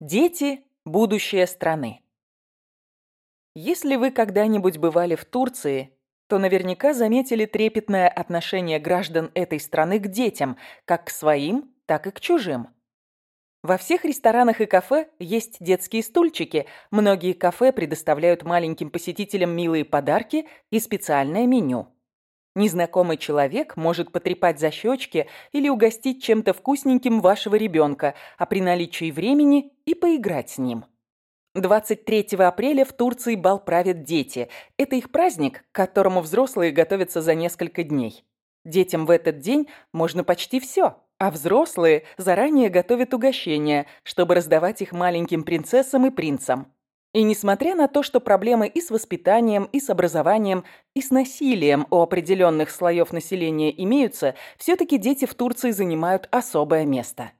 Дети – будущее страны. Если вы когда-нибудь бывали в Турции, то наверняка заметили трепетное отношение граждан этой страны к детям, как к своим, так и к чужим. Во всех ресторанах и кафе есть детские стульчики, многие кафе предоставляют маленьким посетителям милые подарки и специальное меню. Незнакомый человек может потрепать за щечки или угостить чем-то вкусненьким вашего ребенка, а при наличии времени и поиграть с ним. 23 апреля в Турции бал правят дети. Это их праздник, к которому взрослые готовятся за несколько дней. Детям в этот день можно почти все, а взрослые заранее готовят угощения, чтобы раздавать их маленьким принцессам и принцам. И несмотря на то, что проблемы и с воспитанием, и с образованием, и с насилием у определенных слоев населения имеются, все-таки дети в Турции занимают особое место.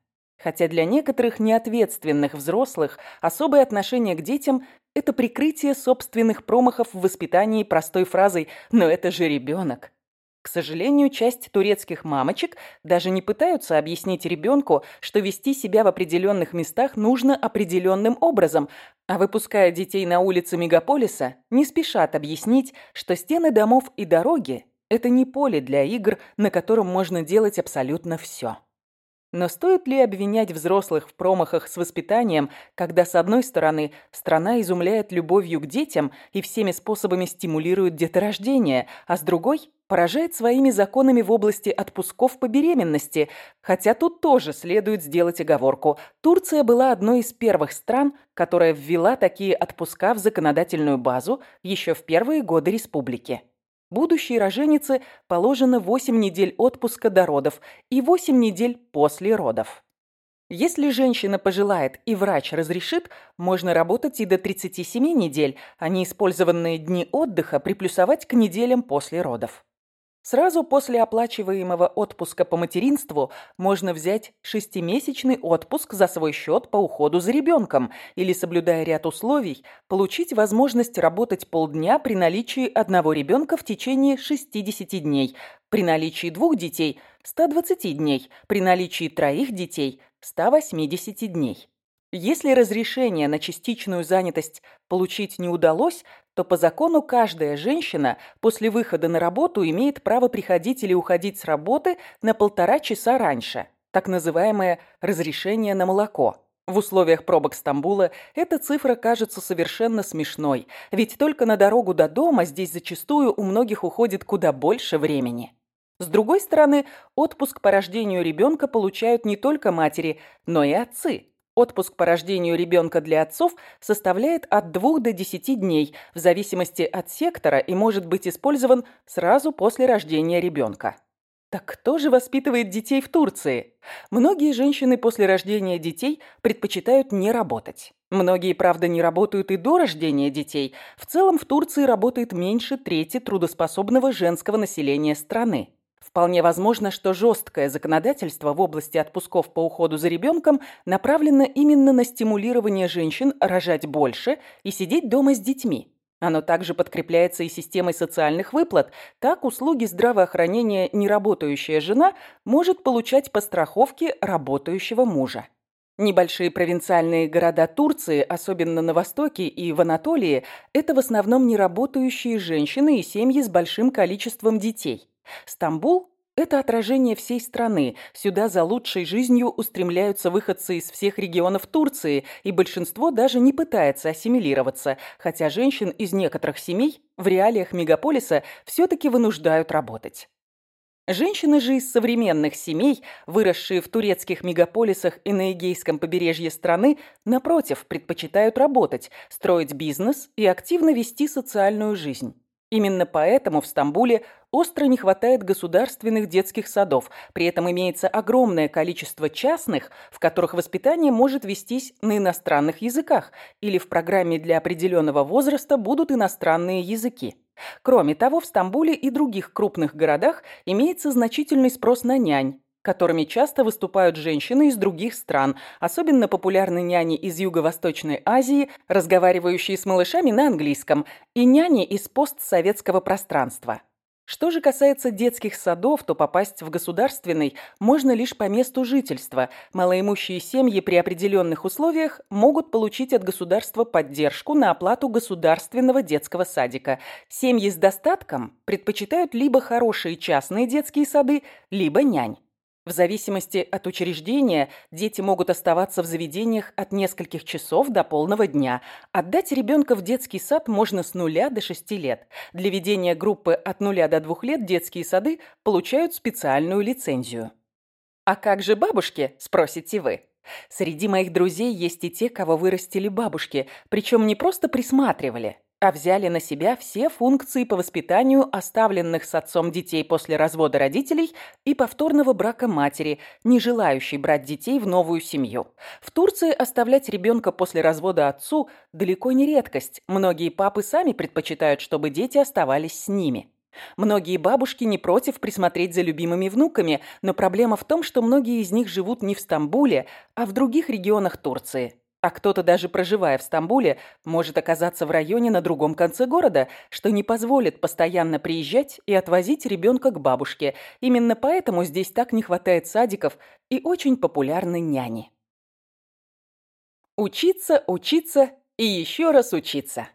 Хотя для некоторых неответственных взрослых особое отношение к детям – это прикрытие собственных промахов в воспитании простой фразой «но это же ребенок». К сожалению, часть турецких мамочек даже не пытаются объяснить ребенку, что вести себя в определенных местах нужно определенным образом, а выпуская детей на улицы мегаполиса, не спешат объяснить, что стены домов и дороги – это не поле для игр, на котором можно делать абсолютно все. Но стоит ли обвинять взрослых в промахах с воспитанием, когда, с одной стороны, страна изумляет любовью к детям и всеми способами стимулирует деторождение, а с другой – поражает своими законами в области отпусков по беременности, хотя тут тоже следует сделать оговорку. Турция была одной из первых стран, которая ввела такие отпуска в законодательную базу еще в первые годы республики. Будущей роженице положено 8 недель отпуска до родов и 8 недель после родов. Если женщина пожелает и врач разрешит, можно работать и до 37 недель, а неиспользованные дни отдыха приплюсовать к неделям после родов. Сразу после оплачиваемого отпуска по материнству можно взять шестимесячный отпуск за свой счет по уходу за ребенком или, соблюдая ряд условий, получить возможность работать полдня при наличии одного ребенка в течение 60 дней, при наличии двух детей – 120 дней, при наличии троих детей – 180 дней. Если разрешение на частичную занятость получить не удалось, то по закону каждая женщина после выхода на работу имеет право приходить или уходить с работы на полтора часа раньше, так называемое «разрешение на молоко». В условиях пробок Стамбула эта цифра кажется совершенно смешной, ведь только на дорогу до дома здесь зачастую у многих уходит куда больше времени. С другой стороны, отпуск по рождению ребенка получают не только матери, но и отцы. Отпуск по рождению ребенка для отцов составляет от 2 до 10 дней, в зависимости от сектора, и может быть использован сразу после рождения ребенка. Так кто же воспитывает детей в Турции? Многие женщины после рождения детей предпочитают не работать. Многие, правда, не работают и до рождения детей. В целом в Турции работает меньше трети трудоспособного женского населения страны. Вполне возможно, что жесткое законодательство в области отпусков по уходу за ребенком направлено именно на стимулирование женщин рожать больше и сидеть дома с детьми. Оно также подкрепляется и системой социальных выплат. Так, услуги здравоохранения неработающая жена может получать по страховке работающего мужа. Небольшие провинциальные города Турции, особенно на Востоке и в Анатолии, это в основном неработающие женщины и семьи с большим количеством детей. Стамбул – это отражение всей страны. Сюда за лучшей жизнью устремляются выходцы из всех регионов Турции, и большинство даже не пытается ассимилироваться, хотя женщин из некоторых семей в реалиях мегаполиса все-таки вынуждают работать. Женщины же из современных семей, выросшие в турецких мегаполисах и на Эгейском побережье страны, напротив, предпочитают работать, строить бизнес и активно вести социальную жизнь. Именно поэтому в Стамбуле остро не хватает государственных детских садов, при этом имеется огромное количество частных, в которых воспитание может вестись на иностранных языках или в программе для определенного возраста будут иностранные языки. Кроме того, в Стамбуле и других крупных городах имеется значительный спрос на нянь, которыми часто выступают женщины из других стран, особенно популярны няни из Юго-Восточной Азии, разговаривающие с малышами на английском, и няни из постсоветского пространства. Что же касается детских садов, то попасть в государственный можно лишь по месту жительства. Малоимущие семьи при определенных условиях могут получить от государства поддержку на оплату государственного детского садика. Семьи с достатком предпочитают либо хорошие частные детские сады, либо нянь. В зависимости от учреждения дети могут оставаться в заведениях от нескольких часов до полного дня. Отдать ребенка в детский сад можно с нуля до шести лет. Для ведения группы от нуля до двух лет детские сады получают специальную лицензию. «А как же бабушки?» – спросите вы. Среди моих друзей есть и те, кого вырастили бабушки, причем не просто присматривали, а взяли на себя все функции по воспитанию оставленных с отцом детей после развода родителей и повторного брака матери, не желающей брать детей в новую семью. В Турции оставлять ребенка после развода отцу далеко не редкость. Многие папы сами предпочитают, чтобы дети оставались с ними. Многие бабушки не против присмотреть за любимыми внуками, но проблема в том, что многие из них живут не в Стамбуле, а в других регионах Турции. А кто-то даже проживая в Стамбуле, может оказаться в районе на другом конце города, что не позволит постоянно приезжать и отвозить ребенка к бабушке. Именно поэтому здесь так не хватает садиков и очень популярны няни. Учиться, учиться и еще раз учиться.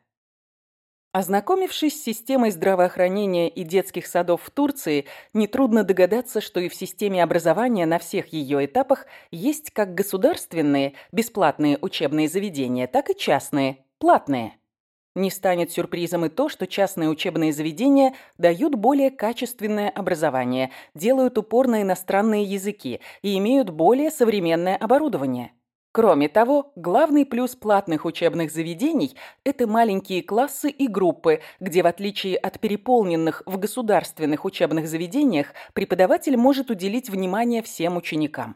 Ознакомившись с системой здравоохранения и детских садов в Турции, нетрудно догадаться, что и в системе образования на всех ее этапах есть как государственные, бесплатные учебные заведения, так и частные, платные. Не станет сюрпризом и то, что частные учебные заведения дают более качественное образование, делают упор на иностранные языки и имеют более современное оборудование. Кроме того, главный плюс платных учебных заведений – это маленькие классы и группы, где, в отличие от переполненных в государственных учебных заведениях, преподаватель может уделить внимание всем ученикам.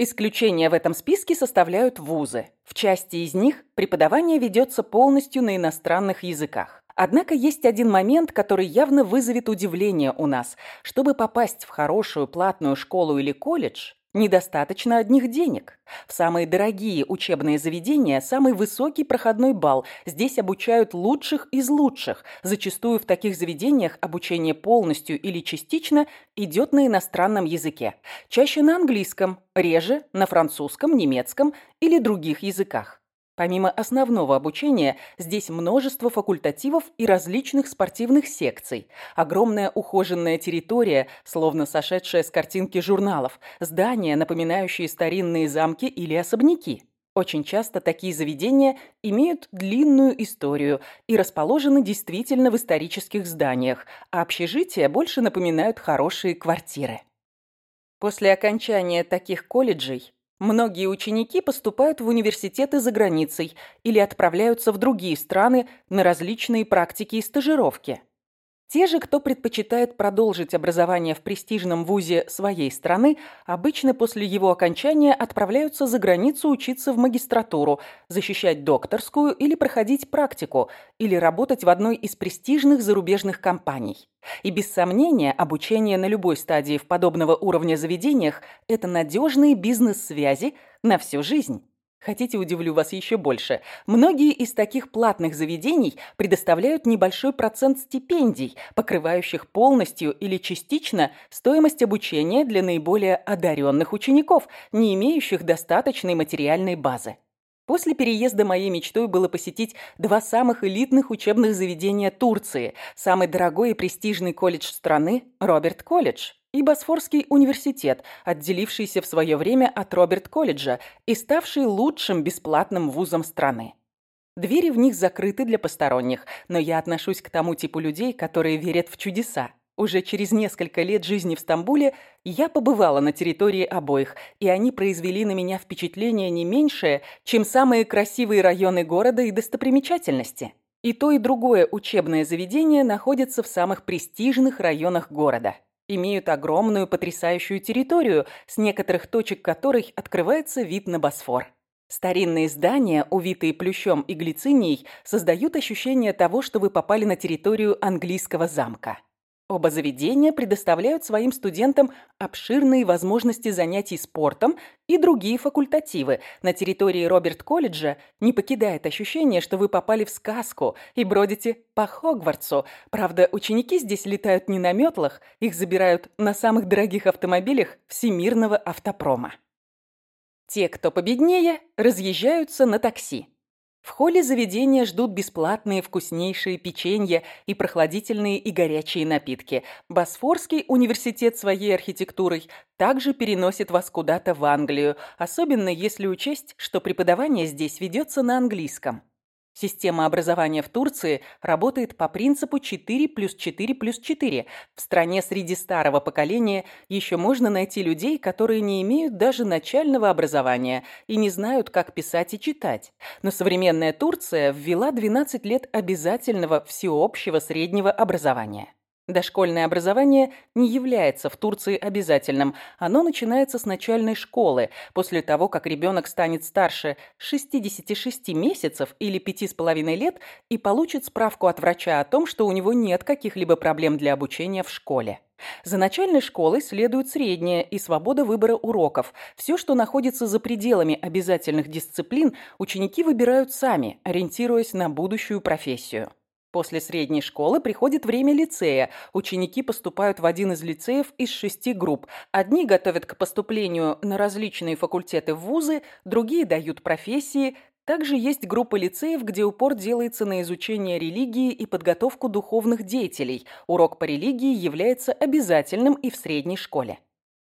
Исключения в этом списке составляют вузы. В части из них преподавание ведется полностью на иностранных языках. Однако есть один момент, который явно вызовет удивление у нас. Чтобы попасть в хорошую платную школу или колледж, Недостаточно одних денег. В самые дорогие учебные заведения самый высокий проходной балл. Здесь обучают лучших из лучших. Зачастую в таких заведениях обучение полностью или частично идет на иностранном языке. Чаще на английском, реже на французском, немецком или других языках. Помимо основного обучения, здесь множество факультативов и различных спортивных секций. Огромная ухоженная территория, словно сошедшая с картинки журналов. Здания, напоминающие старинные замки или особняки. Очень часто такие заведения имеют длинную историю и расположены действительно в исторических зданиях, а общежития больше напоминают хорошие квартиры. После окончания таких колледжей Многие ученики поступают в университеты за границей или отправляются в другие страны на различные практики и стажировки. Те же, кто предпочитает продолжить образование в престижном вузе своей страны, обычно после его окончания отправляются за границу учиться в магистратуру, защищать докторскую или проходить практику, или работать в одной из престижных зарубежных компаний. И без сомнения, обучение на любой стадии в подобного уровня заведениях – это надежные бизнес-связи на всю жизнь. Хотите, удивлю вас еще больше. Многие из таких платных заведений предоставляют небольшой процент стипендий, покрывающих полностью или частично стоимость обучения для наиболее одаренных учеников, не имеющих достаточной материальной базы. После переезда моей мечтой было посетить два самых элитных учебных заведения Турции. Самый дорогой и престижный колледж страны – Роберт Колледж и Босфорский университет, отделившийся в свое время от Роберт-колледжа и ставший лучшим бесплатным вузом страны. Двери в них закрыты для посторонних, но я отношусь к тому типу людей, которые верят в чудеса. Уже через несколько лет жизни в Стамбуле я побывала на территории обоих, и они произвели на меня впечатление не меньшее, чем самые красивые районы города и достопримечательности. И то, и другое учебное заведение находится в самых престижных районах города имеют огромную потрясающую территорию, с некоторых точек которой открывается вид на Босфор. Старинные здания, увитые плющом и глицинией, создают ощущение того, что вы попали на территорию английского замка. Оба заведения предоставляют своим студентам обширные возможности занятий спортом и другие факультативы. На территории Роберт-колледжа не покидает ощущение, что вы попали в сказку и бродите по Хогвартсу. Правда, ученики здесь летают не на метлах, их забирают на самых дорогих автомобилях Всемирного автопрома. Те, кто победнее, разъезжаются на такси. В холле заведения ждут бесплатные вкуснейшие печенья и прохладительные и горячие напитки. Босфорский университет своей архитектурой также переносит вас куда-то в Англию, особенно если учесть, что преподавание здесь ведется на английском. Система образования в Турции работает по принципу 4 плюс 4 плюс 4. В стране среди старого поколения еще можно найти людей, которые не имеют даже начального образования и не знают, как писать и читать. Но современная Турция ввела 12 лет обязательного всеобщего среднего образования. Дошкольное образование не является в Турции обязательным. Оно начинается с начальной школы. После того, как ребенок станет старше 66 месяцев или 5,5 лет и получит справку от врача о том, что у него нет каких-либо проблем для обучения в школе. За начальной школой следует средняя и свобода выбора уроков. Все, что находится за пределами обязательных дисциплин, ученики выбирают сами, ориентируясь на будущую профессию. После средней школы приходит время лицея. Ученики поступают в один из лицеев из шести групп. Одни готовят к поступлению на различные факультеты в вузы, другие дают профессии. Также есть группа лицеев, где упор делается на изучение религии и подготовку духовных деятелей. Урок по религии является обязательным и в средней школе.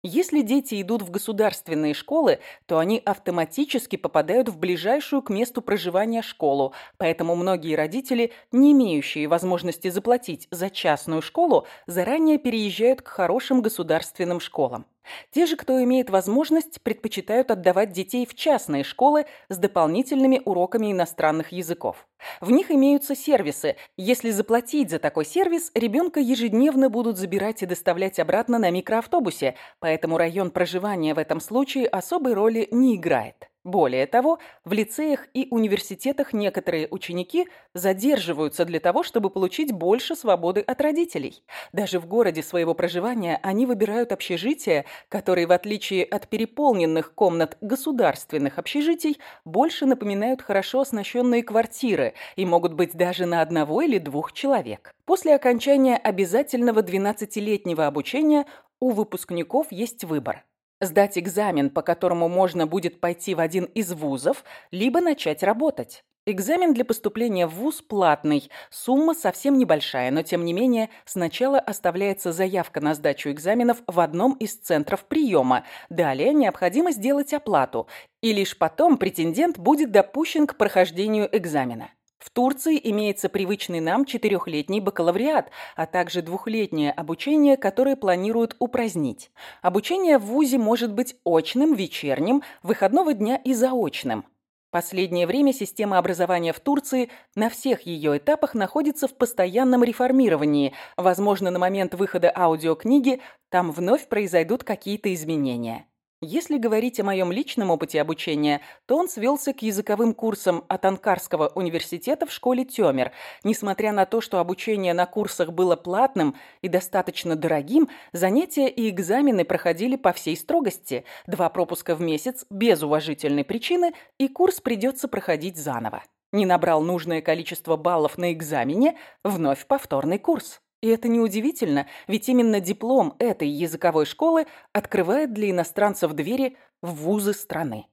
Если дети идут в государственные школы, то они автоматически попадают в ближайшую к месту проживания школу, поэтому многие родители, не имеющие возможности заплатить за частную школу, заранее переезжают к хорошим государственным школам. Те же, кто имеет возможность, предпочитают отдавать детей в частные школы с дополнительными уроками иностранных языков. В них имеются сервисы. Если заплатить за такой сервис, ребенка ежедневно будут забирать и доставлять обратно на микроавтобусе, поэтому район проживания в этом случае особой роли не играет. Более того, в лицеях и университетах некоторые ученики задерживаются для того, чтобы получить больше свободы от родителей. Даже в городе своего проживания они выбирают общежития, которые, в отличие от переполненных комнат государственных общежитий, больше напоминают хорошо оснащенные квартиры и могут быть даже на одного или двух человек. После окончания обязательного 12-летнего обучения у выпускников есть выбор сдать экзамен, по которому можно будет пойти в один из вузов, либо начать работать. Экзамен для поступления в вуз платный, сумма совсем небольшая, но тем не менее сначала оставляется заявка на сдачу экзаменов в одном из центров приема, далее необходимо сделать оплату, и лишь потом претендент будет допущен к прохождению экзамена. В Турции имеется привычный нам четырехлетний бакалавриат, а также двухлетнее обучение, которое планируют упразднить. Обучение в ВУЗе может быть очным, вечерним, выходного дня и заочным. Последнее время система образования в Турции на всех ее этапах находится в постоянном реформировании. Возможно, на момент выхода аудиокниги там вновь произойдут какие-то изменения. Если говорить о моем личном опыте обучения, то он свелся к языковым курсам от Анкарского университета в школе Тёмер. Несмотря на то, что обучение на курсах было платным и достаточно дорогим, занятия и экзамены проходили по всей строгости. Два пропуска в месяц без уважительной причины, и курс придется проходить заново. Не набрал нужное количество баллов на экзамене, вновь повторный курс. И это неудивительно, ведь именно диплом этой языковой школы открывает для иностранцев двери в вузы страны.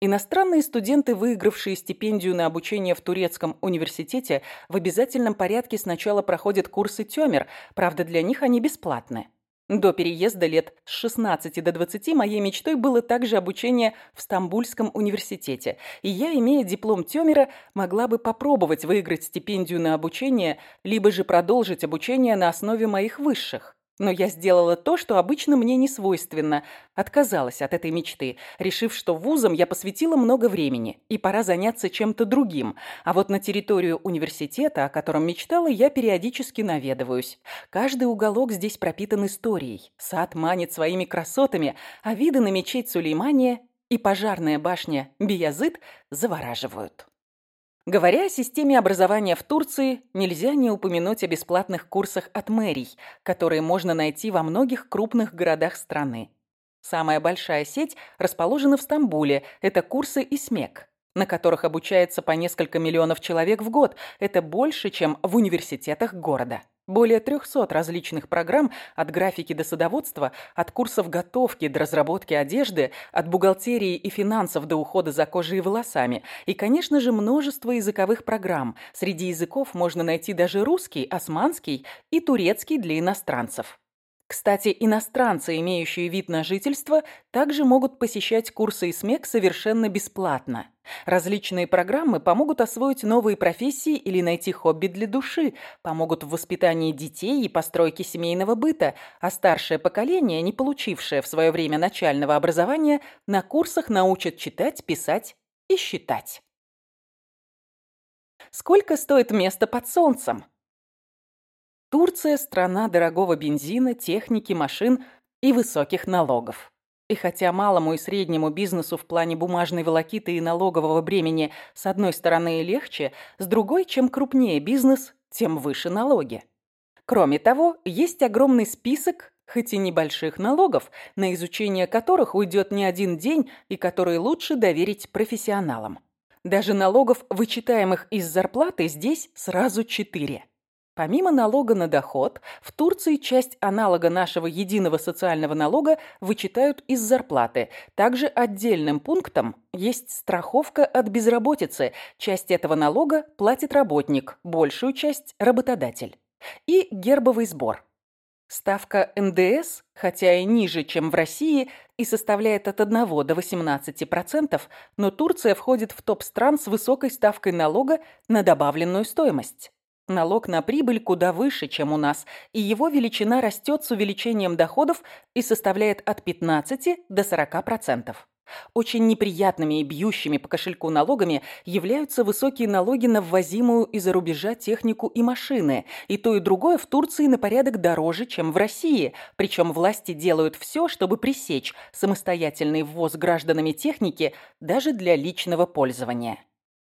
Иностранные студенты, выигравшие стипендию на обучение в турецком университете, в обязательном порядке сначала проходят курсы Тёмер, правда, для них они бесплатны. До переезда лет с 16 до 20 моей мечтой было также обучение в Стамбульском университете, и я, имея диплом Тёмера, могла бы попробовать выиграть стипендию на обучение, либо же продолжить обучение на основе моих высших. Но я сделала то, что обычно мне не свойственно. Отказалась от этой мечты, решив, что вузом я посвятила много времени, и пора заняться чем-то другим. А вот на территорию университета, о котором мечтала, я периодически наведываюсь. Каждый уголок здесь пропитан историей. Сад манит своими красотами, а виды на мечеть Сулеймания и пожарная башня Биязыт завораживают. Говоря о системе образования в Турции, нельзя не упомянуть о бесплатных курсах от мэрий, которые можно найти во многих крупных городах страны. Самая большая сеть расположена в Стамбуле. Это курсы ИСМЕК, на которых обучается по несколько миллионов человек в год. Это больше, чем в университетах города. Более 300 различных программ от графики до садоводства, от курсов готовки до разработки одежды, от бухгалтерии и финансов до ухода за кожей и волосами. И, конечно же, множество языковых программ. Среди языков можно найти даже русский, османский и турецкий для иностранцев. Кстати, иностранцы, имеющие вид на жительство, также могут посещать курсы ИСМЕК совершенно бесплатно. Различные программы помогут освоить новые профессии или найти хобби для души, помогут в воспитании детей и постройке семейного быта, а старшее поколение, не получившее в свое время начального образования, на курсах научат читать, писать и считать. Сколько стоит место под солнцем? Турция – страна дорогого бензина, техники, машин и высоких налогов. И хотя малому и среднему бизнесу в плане бумажной волокиты и налогового бремени с одной стороны легче, с другой, чем крупнее бизнес, тем выше налоги. Кроме того, есть огромный список, хоть и небольших налогов, на изучение которых уйдет не один день и которые лучше доверить профессионалам. Даже налогов, вычитаемых из зарплаты, здесь сразу четыре. Помимо налога на доход, в Турции часть аналога нашего единого социального налога вычитают из зарплаты. Также отдельным пунктом есть страховка от безработицы. Часть этого налога платит работник, большую часть – работодатель. И гербовый сбор. Ставка НДС, хотя и ниже, чем в России, и составляет от 1 до 18%, но Турция входит в топ стран с высокой ставкой налога на добавленную стоимость. Налог на прибыль куда выше, чем у нас, и его величина растет с увеличением доходов и составляет от 15 до 40%. Очень неприятными и бьющими по кошельку налогами являются высокие налоги на ввозимую из-за рубежа технику и машины. И то, и другое в Турции на порядок дороже, чем в России. Причем власти делают все, чтобы пресечь самостоятельный ввоз гражданами техники даже для личного пользования.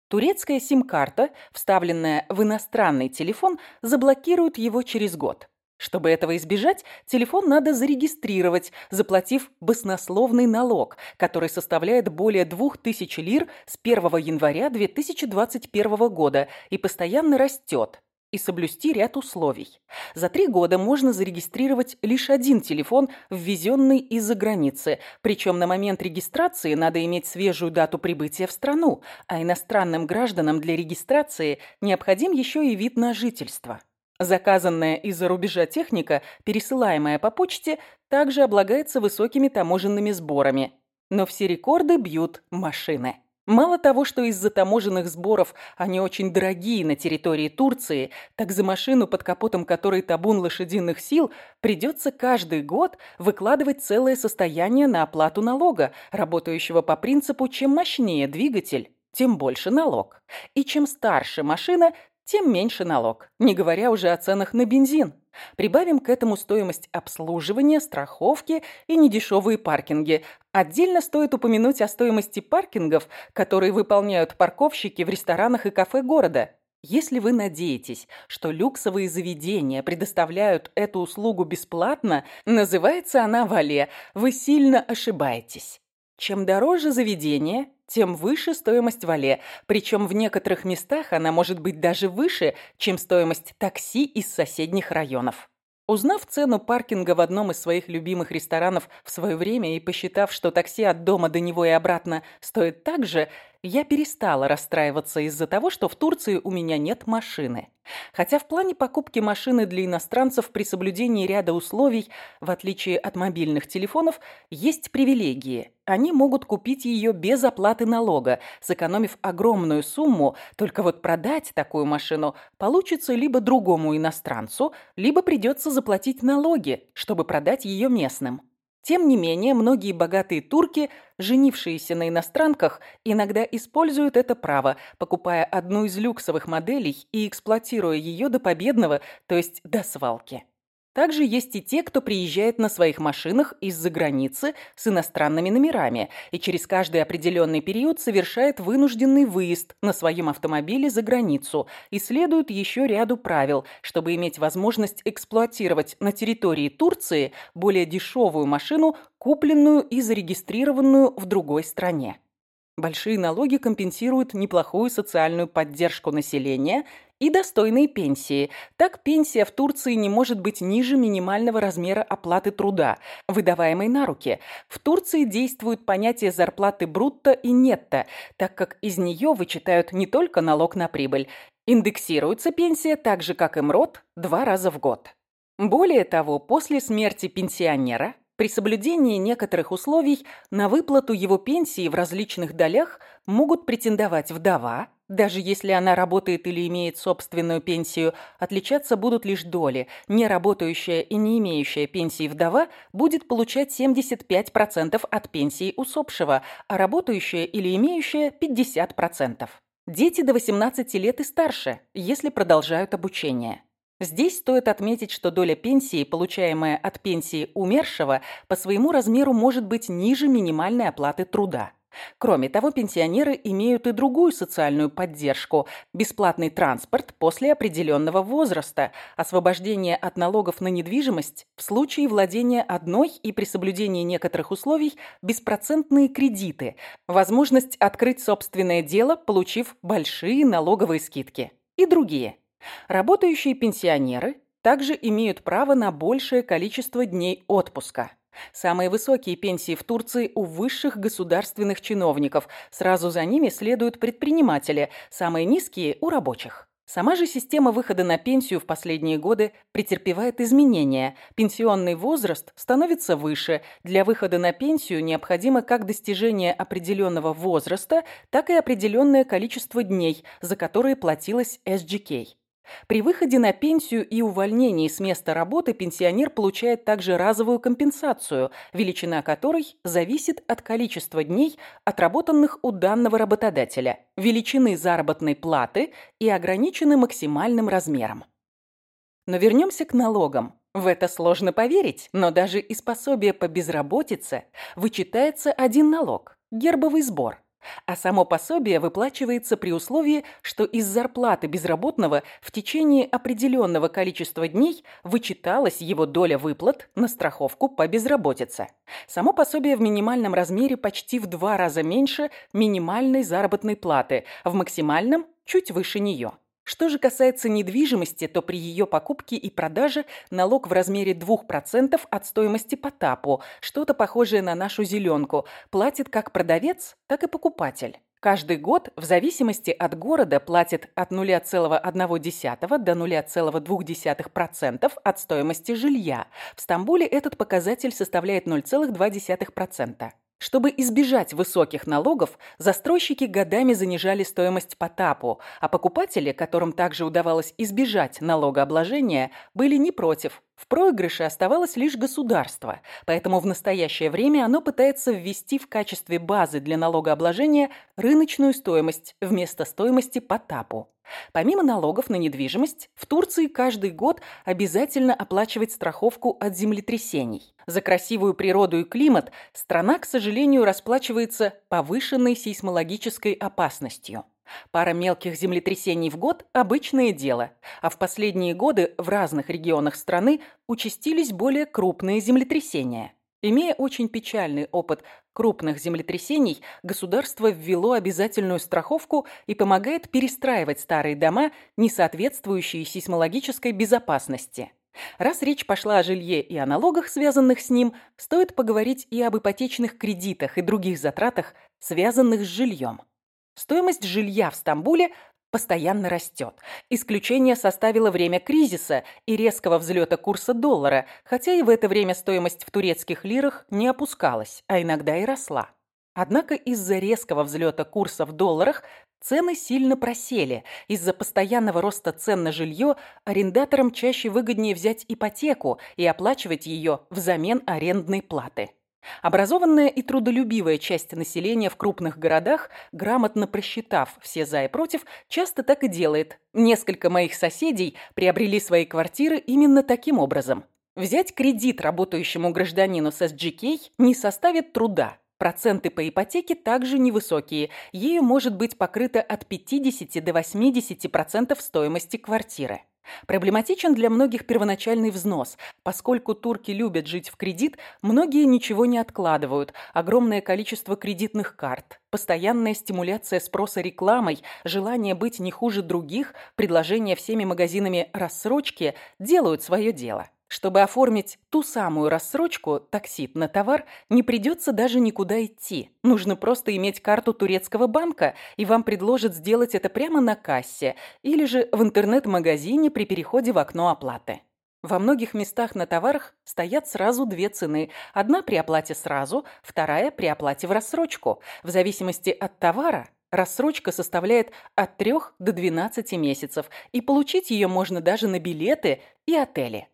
Турецкая сим-карта, вставленная в иностранный телефон, заблокирует его через год. Чтобы этого избежать, телефон надо зарегистрировать, заплатив баснословный налог, который составляет более 2000 лир с 1 января 2021 года и постоянно растет и соблюсти ряд условий. За три года можно зарегистрировать лишь один телефон, ввезенный из-за границы, причем на момент регистрации надо иметь свежую дату прибытия в страну, а иностранным гражданам для регистрации необходим еще и вид на жительство. Заказанная из-за рубежа техника, пересылаемая по почте, также облагается высокими таможенными сборами. Но все рекорды бьют машины. Мало того, что из-за таможенных сборов они очень дорогие на территории Турции, так за машину, под капотом которой табун лошадиных сил, придется каждый год выкладывать целое состояние на оплату налога, работающего по принципу «чем мощнее двигатель, тем больше налог». И чем старше машина, тем меньше налог, не говоря уже о ценах на бензин. Прибавим к этому стоимость обслуживания, страховки и недешевые паркинги. Отдельно стоит упомянуть о стоимости паркингов, которые выполняют парковщики в ресторанах и кафе города. Если вы надеетесь, что люксовые заведения предоставляют эту услугу бесплатно, называется она вале, вы сильно ошибаетесь. Чем дороже заведение, тем выше стоимость вале, причем в некоторых местах она может быть даже выше, чем стоимость такси из соседних районов. Узнав цену паркинга в одном из своих любимых ресторанов в свое время и посчитав, что такси от дома до него и обратно стоит так же, я перестала расстраиваться из-за того, что в Турции у меня нет машины. Хотя в плане покупки машины для иностранцев при соблюдении ряда условий, в отличие от мобильных телефонов, есть привилегии. Они могут купить ее без оплаты налога, сэкономив огромную сумму, только вот продать такую машину получится либо другому иностранцу, либо придется заплатить налоги, чтобы продать ее местным. Тем не менее, многие богатые турки, женившиеся на иностранках, иногда используют это право, покупая одну из люксовых моделей и эксплуатируя ее до победного, то есть до свалки. Также есть и те, кто приезжает на своих машинах из-за границы с иностранными номерами и через каждый определенный период совершает вынужденный выезд на своем автомобиле за границу и следует еще ряду правил, чтобы иметь возможность эксплуатировать на территории Турции более дешевую машину, купленную и зарегистрированную в другой стране. Большие налоги компенсируют неплохую социальную поддержку населения и достойные пенсии. Так, пенсия в Турции не может быть ниже минимального размера оплаты труда, выдаваемой на руки. В Турции действует понятие зарплаты брутто и нетто, так как из нее вычитают не только налог на прибыль. Индексируется пенсия так же, как и МРОД, два раза в год. Более того, после смерти пенсионера при соблюдении некоторых условий на выплату его пенсии в различных долях могут претендовать вдова, даже если она работает или имеет собственную пенсию, отличаться будут лишь доли. Не работающая и не имеющая пенсии вдова будет получать 75% от пенсии усопшего, а работающая или имеющая 50%. Дети до 18 лет и старше, если продолжают обучение. Здесь стоит отметить, что доля пенсии, получаемая от пенсии умершего, по своему размеру может быть ниже минимальной оплаты труда. Кроме того, пенсионеры имеют и другую социальную поддержку – бесплатный транспорт после определенного возраста, освобождение от налогов на недвижимость в случае владения одной и при соблюдении некоторых условий беспроцентные кредиты, возможность открыть собственное дело, получив большие налоговые скидки и другие – Работающие пенсионеры также имеют право на большее количество дней отпуска. Самые высокие пенсии в Турции у высших государственных чиновников. Сразу за ними следуют предприниматели, самые низкие – у рабочих. Сама же система выхода на пенсию в последние годы претерпевает изменения. Пенсионный возраст становится выше. Для выхода на пенсию необходимо как достижение определенного возраста, так и определенное количество дней, за которые платилось SGK. При выходе на пенсию и увольнении с места работы пенсионер получает также разовую компенсацию, величина которой зависит от количества дней, отработанных у данного работодателя, величины заработной платы и ограничены максимальным размером. Но вернемся к налогам. В это сложно поверить, но даже из пособия по безработице вычитается один налог – гербовый сбор – а само пособие выплачивается при условии, что из зарплаты безработного в течение определенного количества дней вычиталась его доля выплат на страховку по безработице. Само пособие в минимальном размере почти в два раза меньше минимальной заработной платы, в максимальном – чуть выше нее. Что же касается недвижимости, то при ее покупке и продаже налог в размере 2% от стоимости по ТАПу, что-то похожее на нашу зеленку, платит как продавец, так и покупатель. Каждый год, в зависимости от города, платит от 0,1 до 0,2% от стоимости жилья. В Стамбуле этот показатель составляет 0,2%. Чтобы избежать высоких налогов, застройщики годами занижали стоимость по ТАПу, а покупатели, которым также удавалось избежать налогообложения, были не против. В проигрыше оставалось лишь государство, поэтому в настоящее время оно пытается ввести в качестве базы для налогообложения рыночную стоимость вместо стоимости по ТАПу. Помимо налогов на недвижимость, в Турции каждый год обязательно оплачивать страховку от землетрясений. За красивую природу и климат страна, к сожалению, расплачивается повышенной сейсмологической опасностью. Пара мелких землетрясений в год – обычное дело, а в последние годы в разных регионах страны участились более крупные землетрясения. Имея очень печальный опыт крупных землетрясений, государство ввело обязательную страховку и помогает перестраивать старые дома, не соответствующие сейсмологической безопасности. Раз речь пошла о жилье и о налогах, связанных с ним, стоит поговорить и об ипотечных кредитах и других затратах, связанных с жильем. Стоимость жилья в Стамбуле постоянно растет. Исключение составило время кризиса и резкого взлета курса доллара, хотя и в это время стоимость в турецких лирах не опускалась, а иногда и росла. Однако из-за резкого взлета курса в долларах цены сильно просели. Из-за постоянного роста цен на жилье арендаторам чаще выгоднее взять ипотеку и оплачивать ее взамен арендной платы. Образованная и трудолюбивая часть населения в крупных городах, грамотно просчитав все за и против, часто так и делает. Несколько моих соседей приобрели свои квартиры именно таким образом. Взять кредит работающему гражданину с SGK не составит труда. Проценты по ипотеке также невысокие. Ею может быть покрыто от 50 до 80% стоимости квартиры. Проблематичен для многих первоначальный взнос. Поскольку турки любят жить в кредит, многие ничего не откладывают. Огромное количество кредитных карт, постоянная стимуляция спроса рекламой, желание быть не хуже других, предложение всеми магазинами рассрочки делают свое дело. Чтобы оформить ту самую рассрочку, таксит на товар, не придется даже никуда идти. Нужно просто иметь карту турецкого банка, и вам предложат сделать это прямо на кассе или же в интернет-магазине при переходе в окно оплаты. Во многих местах на товарах стоят сразу две цены. Одна при оплате сразу, вторая при оплате в рассрочку. В зависимости от товара Рассрочка составляет от 3 до 12 месяцев, и получить ее можно даже на билеты и отели.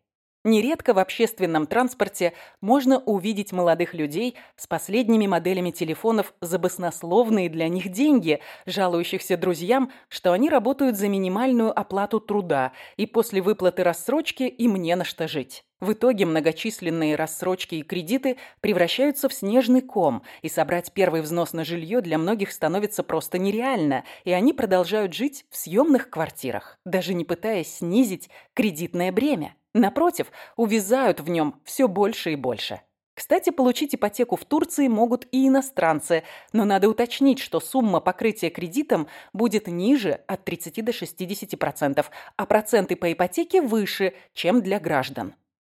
Нередко в общественном транспорте можно увидеть молодых людей с последними моделями телефонов за баснословные для них деньги, жалующихся друзьям, что они работают за минимальную оплату труда, и после выплаты рассрочки им не на что жить. В итоге многочисленные рассрочки и кредиты превращаются в снежный ком, и собрать первый взнос на жилье для многих становится просто нереально, и они продолжают жить в съемных квартирах, даже не пытаясь снизить кредитное бремя. Напротив, увязают в нем все больше и больше. Кстати, получить ипотеку в Турции могут и иностранцы, но надо уточнить, что сумма покрытия кредитом будет ниже от 30 до 60%, а проценты по ипотеке выше, чем для граждан.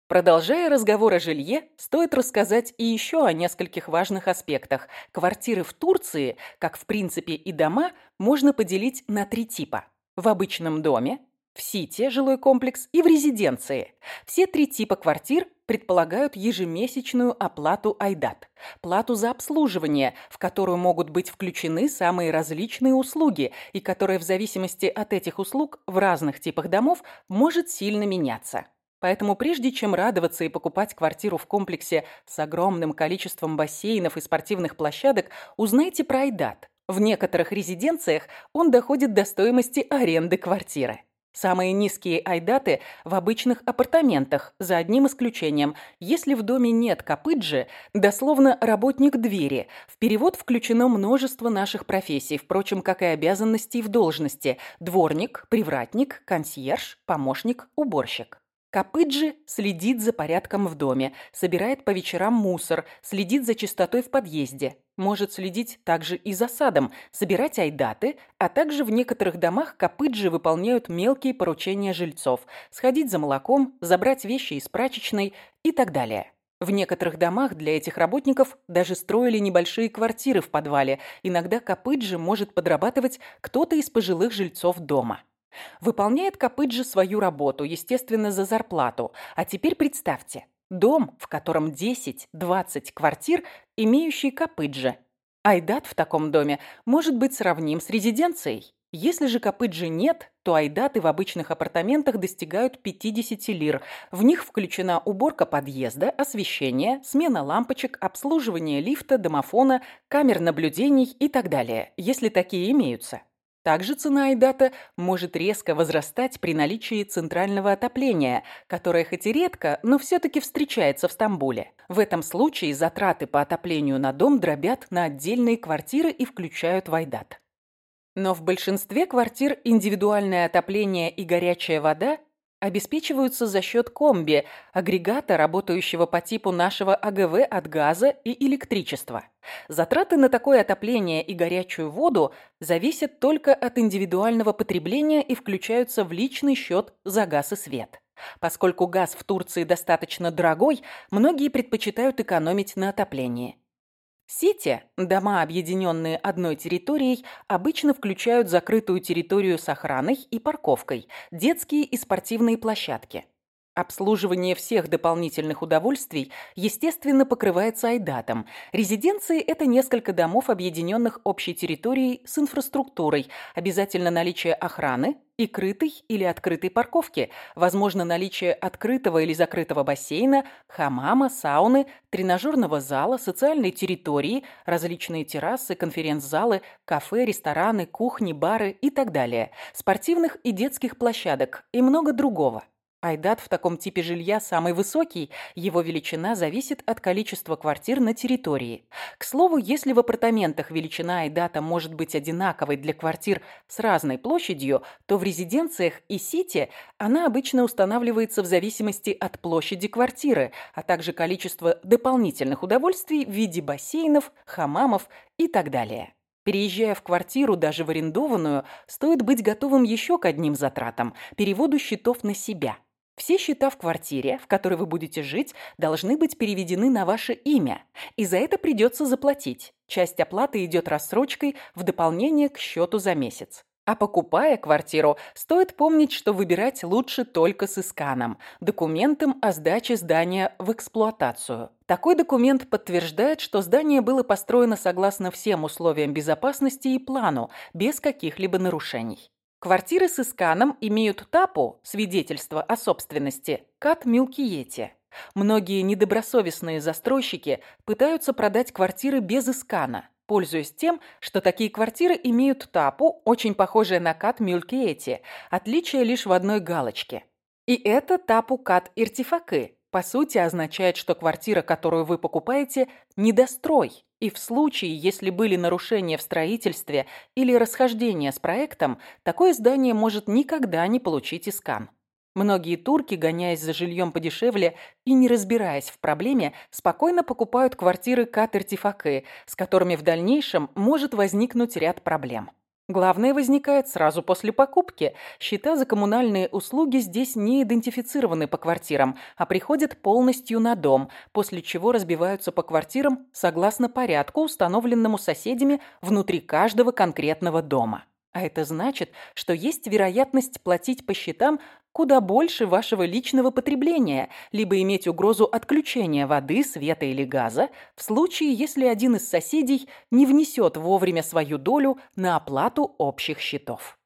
Продолжая разговор о жилье, стоит рассказать и еще о нескольких важных аспектах. Квартиры в Турции, как в принципе и дома, можно поделить на три типа. В обычном доме, в Сити жилой комплекс и в резиденции. Все три типа квартир предполагают ежемесячную оплату Айдат, плату за обслуживание, в которую могут быть включены самые различные услуги и которая в зависимости от этих услуг в разных типах домов может сильно меняться. Поэтому прежде чем радоваться и покупать квартиру в комплексе с огромным количеством бассейнов и спортивных площадок, узнайте про Айдат. В некоторых резиденциях он доходит до стоимости аренды квартиры. Самые низкие айдаты в обычных апартаментах, за одним исключением. Если в доме нет капыджи, дословно работник двери, в перевод включено множество наших профессий, впрочем, как и обязанностей в должности – дворник, привратник, консьерж, помощник, уборщик. Капыджи следит за порядком в доме, собирает по вечерам мусор, следит за чистотой в подъезде. Может следить также и за садом, собирать айдаты, а также в некоторых домах Капыджи выполняют мелкие поручения жильцов – сходить за молоком, забрать вещи из прачечной и так далее. В некоторых домах для этих работников даже строили небольшие квартиры в подвале. Иногда Капыджи может подрабатывать кто-то из пожилых жильцов дома. Выполняет Капыджи свою работу, естественно, за зарплату. А теперь представьте, дом, в котором 10-20 квартир, имеющий Капыджи. Айдат в таком доме может быть сравним с резиденцией. Если же Капыджи нет, то айдаты в обычных апартаментах достигают 50 лир. В них включена уборка подъезда, освещение, смена лампочек, обслуживание лифта, домофона, камер наблюдений и так далее, если такие имеются. Также цена Айдата может резко возрастать при наличии центрального отопления, которое хоть и редко, но все-таки встречается в Стамбуле. В этом случае затраты по отоплению на дом дробят на отдельные квартиры и включают в Айдат. Но в большинстве квартир индивидуальное отопление и горячая вода обеспечиваются за счет комби, агрегата, работающего по типу нашего АГВ от газа и электричества. Затраты на такое отопление и горячую воду зависят только от индивидуального потребления и включаются в личный счет за газ и свет. Поскольку газ в Турции достаточно дорогой, многие предпочитают экономить на отоплении. Сети, дома, объединенные одной территорией, обычно включают закрытую территорию с охраной и парковкой, детские и спортивные площадки. Обслуживание всех дополнительных удовольствий, естественно, покрывается айдатом. Резиденции – это несколько домов, объединенных общей территорией с инфраструктурой, обязательно наличие охраны и крытой или открытой парковки, возможно наличие открытого или закрытого бассейна, хамама, сауны, тренажерного зала, социальной территории, различные террасы, конференц-залы, кафе, рестораны, кухни, бары и так далее, спортивных и детских площадок и много другого. Айдат в таком типе жилья самый высокий, его величина зависит от количества квартир на территории. К слову, если в апартаментах величина айдата может быть одинаковой для квартир с разной площадью, то в резиденциях и сити она обычно устанавливается в зависимости от площади квартиры, а также количества дополнительных удовольствий в виде бассейнов, хамамов и так далее. Переезжая в квартиру, даже в арендованную, стоит быть готовым еще к одним затратам – переводу счетов на себя – все счета в квартире, в которой вы будете жить, должны быть переведены на ваше имя, и за это придется заплатить. Часть оплаты идет рассрочкой в дополнение к счету за месяц. А покупая квартиру, стоит помнить, что выбирать лучше только с исканом, документом о сдаче здания в эксплуатацию. Такой документ подтверждает, что здание было построено согласно всем условиям безопасности и плану, без каких-либо нарушений. Квартиры с исканом имеют тапу, свидетельство о собственности, кат милкиете. Многие недобросовестные застройщики пытаются продать квартиры без искана, пользуясь тем, что такие квартиры имеют тапу, очень похожее на кат милкиете, отличие лишь в одной галочке. И это тапу кат иртифакы, по сути означает, что квартира, которую вы покупаете, недострой. И в случае, если были нарушения в строительстве или расхождения с проектом, такое здание может никогда не получить искан. Многие турки, гоняясь за жильем подешевле и не разбираясь в проблеме, спокойно покупают квартиры катертифаке, с которыми в дальнейшем может возникнуть ряд проблем. Главное возникает сразу после покупки. Счета за коммунальные услуги здесь не идентифицированы по квартирам, а приходят полностью на дом, после чего разбиваются по квартирам согласно порядку, установленному соседями внутри каждого конкретного дома. А это значит, что есть вероятность платить по счетам куда больше вашего личного потребления, либо иметь угрозу отключения воды, света или газа в случае, если один из соседей не внесет вовремя свою долю на оплату общих счетов.